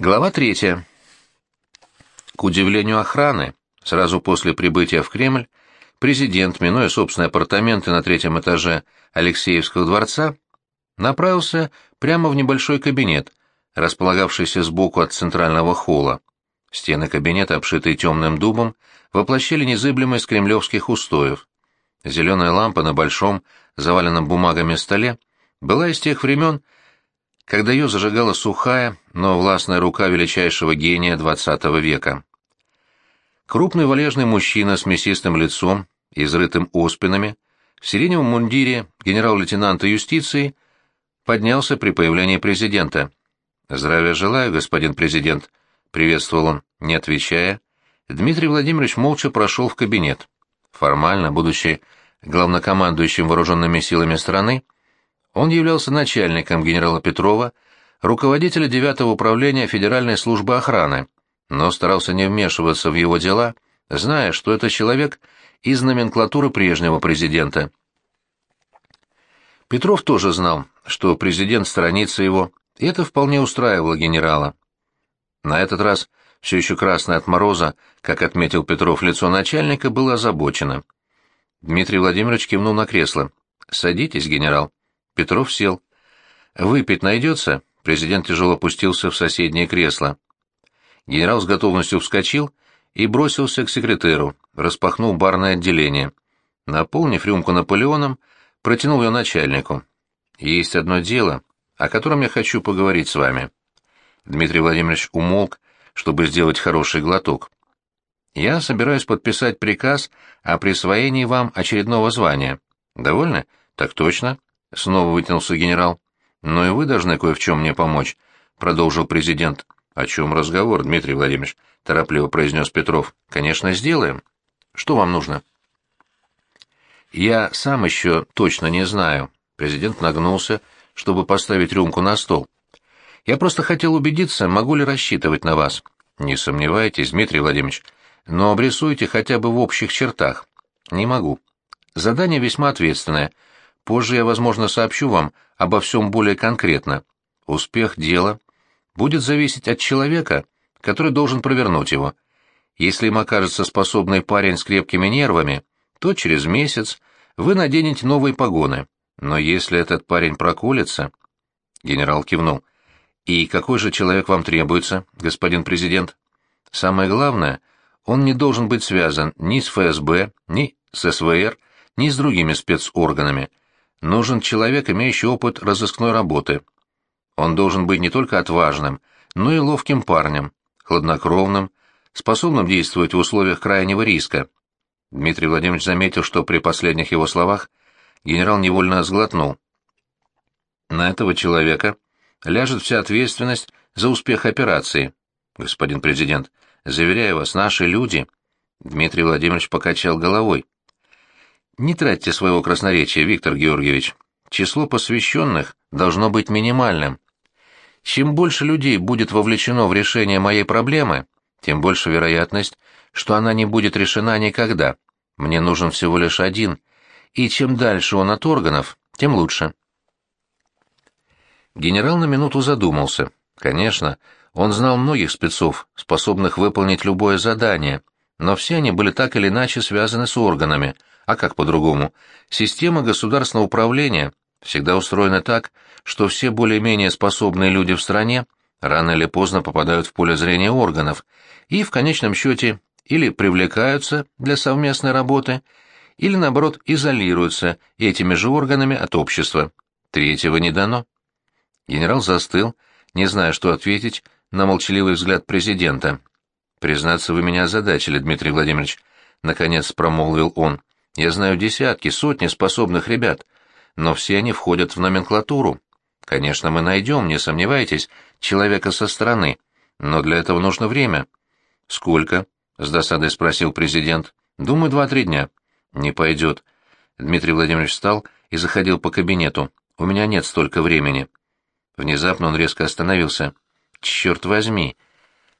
Глава третья. К удивлению охраны, сразу после прибытия в Кремль, президент, минуя собственные апартаменты на третьем этаже Алексеевского дворца, направился прямо в небольшой кабинет, располагавшийся сбоку от центрального холла. Стены кабинета, обшитые темным дубом, воплощали незыблемость кремлевских устоев. Зеленая лампа на большом, заваленном бумагами столе, была из тех времен, когда ее зажигала сухая, но властная рука величайшего гения XX века. Крупный валежный мужчина с мясистым лицом, изрытым оспинами, в сиреневом мундире генерал-лейтенанта юстиции поднялся при появлении президента. «Здравия желаю, господин президент», — приветствовал он, не отвечая. Дмитрий Владимирович молча прошел в кабинет. Формально, будучи главнокомандующим вооруженными силами страны, он являлся начальником генерала Петрова, руководителя 9-го управления Федеральной службы охраны, но старался не вмешиваться в его дела, зная, что это человек из номенклатуры прежнего президента. Петров тоже знал, что президент сторонится его, и это вполне устраивало генерала. На этот раз все еще красное от мороза, как отметил Петров, лицо начальника было озабочено. Дмитрий Владимирович кивнул на кресло. «Садитесь, генерал». Петров сел. «Выпить найдется?» Президент тяжело опустился в соседнее кресло. Генерал с готовностью вскочил и бросился к секретеру, распахнул барное отделение. Наполнив рюмку Наполеоном, протянул ее начальнику. «Есть одно дело, о котором я хочу поговорить с вами». Дмитрий Владимирович умолк, чтобы сделать хороший глоток. «Я собираюсь подписать приказ о присвоении вам очередного звания. Довольны? Так точно. — снова вытянулся генерал. «Но и вы должны кое в чем мне помочь», — продолжил президент. «О чем разговор, Дмитрий Владимирович?» — торопливо произнес Петров. «Конечно, сделаем. Что вам нужно?» «Я сам еще точно не знаю». Президент нагнулся, чтобы поставить рюмку на стол. «Я просто хотел убедиться, могу ли рассчитывать на вас». «Не сомневайтесь, Дмитрий Владимирович, но обрисуйте хотя бы в общих чертах». «Не могу. Задание весьма ответственное — Позже я, возможно, сообщу вам обо всем более конкретно. Успех дела будет зависеть от человека, который должен провернуть его. Если им окажется способный парень с крепкими нервами, то через месяц вы наденете новые погоны. Но если этот парень проколется... Генерал кивнул. «И какой же человек вам требуется, господин президент?» «Самое главное, он не должен быть связан ни с ФСБ, ни с СВР, ни с другими спецорганами. Нужен человек, имеющий опыт разыскной работы. Он должен быть не только отважным, но и ловким парнем, хладнокровным, способным действовать в условиях крайнего риска. Дмитрий Владимирович заметил, что при последних его словах генерал невольно сглотнул. На этого человека ляжет вся ответственность за успех операции. Господин президент, заверяю вас, наши люди... Дмитрий Владимирович покачал головой. Не тратьте своего красноречия, Виктор Георгиевич. Число посвященных должно быть минимальным. Чем больше людей будет вовлечено в решение моей проблемы, тем больше вероятность, что она не будет решена никогда. Мне нужен всего лишь один, и чем дальше он от органов, тем лучше. Генерал на минуту задумался. Конечно, он знал многих спецов, способных выполнить любое задание, но все они были так или иначе связаны с органами — а как по-другому? Система государственного управления всегда устроена так, что все более-менее способные люди в стране рано или поздно попадают в поле зрения органов и, в конечном счете, или привлекаются для совместной работы, или, наоборот, изолируются этими же органами от общества. Третьего не дано. Генерал застыл, не зная, что ответить на молчаливый взгляд президента. «Признаться, вы меня озадачили, Дмитрий Владимирович», — наконец промолвил он. Я знаю десятки, сотни способных ребят, но все они входят в номенклатуру. Конечно, мы найдем, не сомневайтесь, человека со стороны, но для этого нужно время. Сколько? с досадой спросил президент. Думаю, два-три дня. Не пойдет. Дмитрий Владимирович встал и заходил по кабинету. У меня нет столько времени. Внезапно он резко остановился. Черт возьми!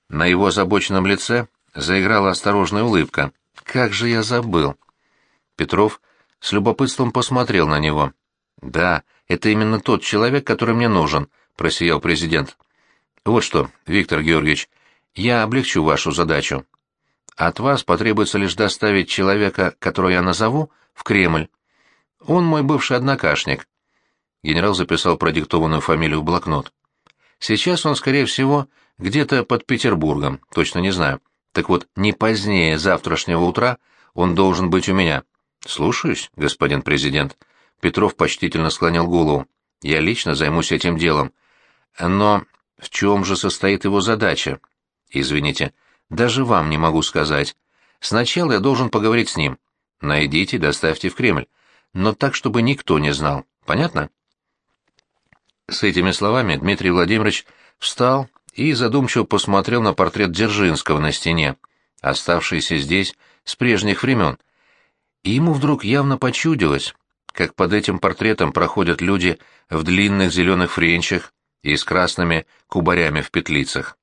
На его озабоченном лице заиграла осторожная улыбка. Как же я забыл! Петров с любопытством посмотрел на него. «Да, это именно тот человек, который мне нужен», — просиял президент. Вот что, Виктор Георгиевич, я облегчу вашу задачу. От вас потребуется лишь доставить человека, которого я назову, в Кремль. Он мой бывший однокашник. Генерал записал продиктованную фамилию в блокнот. Сейчас он, скорее всего, где-то под Петербургом, точно не знаю. Так вот, не позднее завтрашнего утра он должен быть у меня. Слушаюсь, господин президент. Петров почтительно склонил голову. Я лично займусь этим делом. Но в чем же состоит его задача? Извините, даже вам не могу сказать. Сначала я должен поговорить с ним. Найдите, доставьте в Кремль. Но так, чтобы никто не знал. Понятно? С этими словами Дмитрий Владимирович встал и задумчиво посмотрел на портрет Дзержинского на стене, оставшийся здесь с прежних времен. И ему вдруг явно почудилось, как под этим портретом проходят люди в длинных зеленых френчах и с красными кубарями в петлицах.